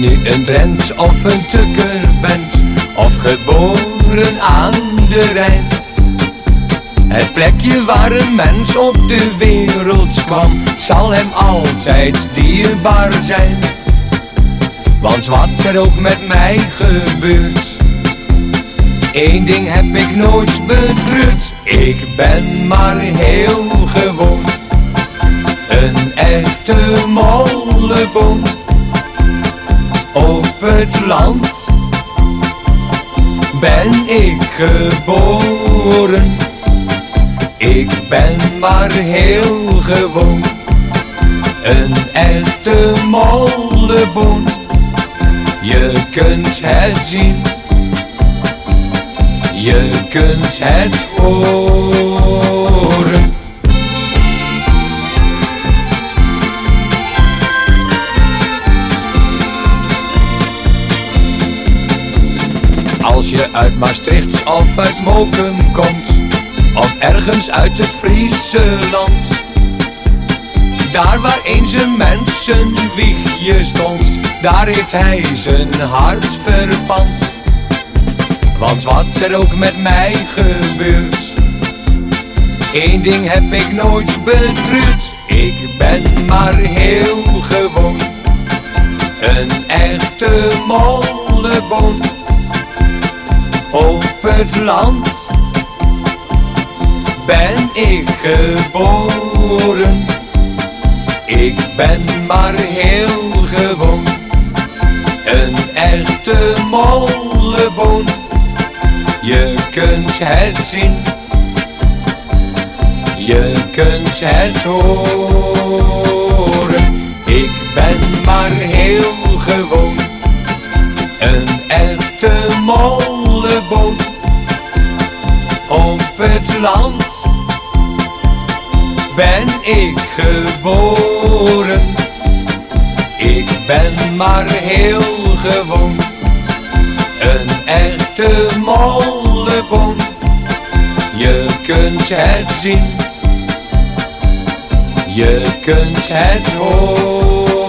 je een Drent of een Tukker bent, of geboren aan de Rijn. Het plekje waar een mens op de wereld kwam, zal hem altijd dierbaar zijn. Want wat er ook met mij gebeurt, één ding heb ik nooit betreurd. Ik ben maar heel gewoon, een echte molleboom land ben ik geboren. Ik ben maar heel gewoon, een echte molleboon. Je kunt het zien, je kunt het horen. Uit Maastricht of uit Moken komt, of ergens uit het Friese land. Daar waar eens een mens zijn wiegje stond, daar heeft hij zijn hart verpand. Want wat er ook met mij gebeurt, één ding heb ik nooit betreurd. Ik ben maar heel gewoon, een echte molleboon land ben ik geboren. Ik ben maar heel gewoon, een echte molleboon. Je kunt het zien, je kunt het horen. Ik ben maar heel gewoon, een echte molleboon land ben ik geboren. Ik ben maar heel gewoon, een echte molleboon. Je kunt het zien, je kunt het horen.